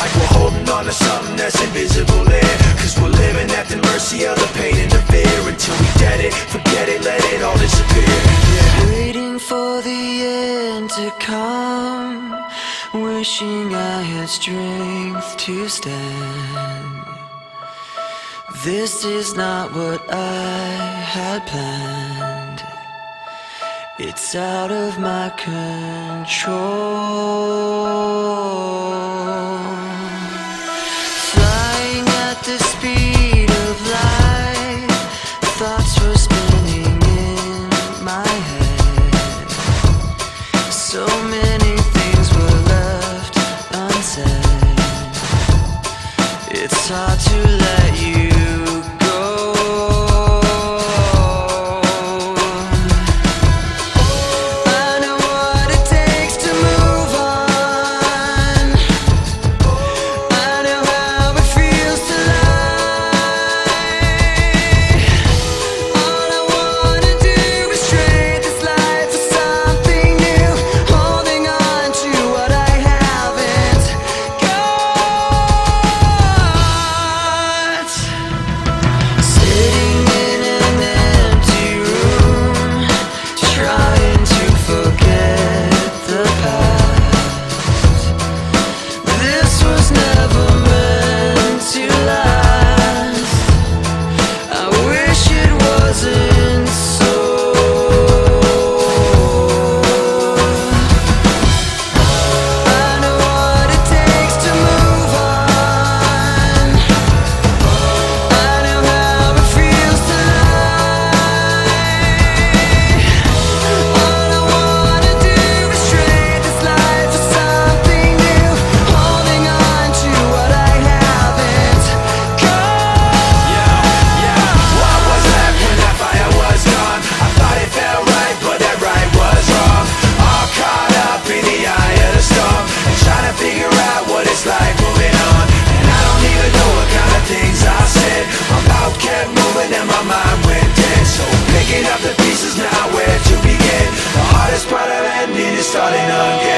Like we're holding on to something that's invisible air Cause we're living at the mercy of the pain and the fear Until we get it, forget it, let it all disappear. Yeah. Waiting for the end to come. Wishing I had strength to stand. This is not what I had planned. It's out of my control. Thoughts were and my mind went dead. So picking up the pieces now, where to begin? The hardest part of ending is starting again.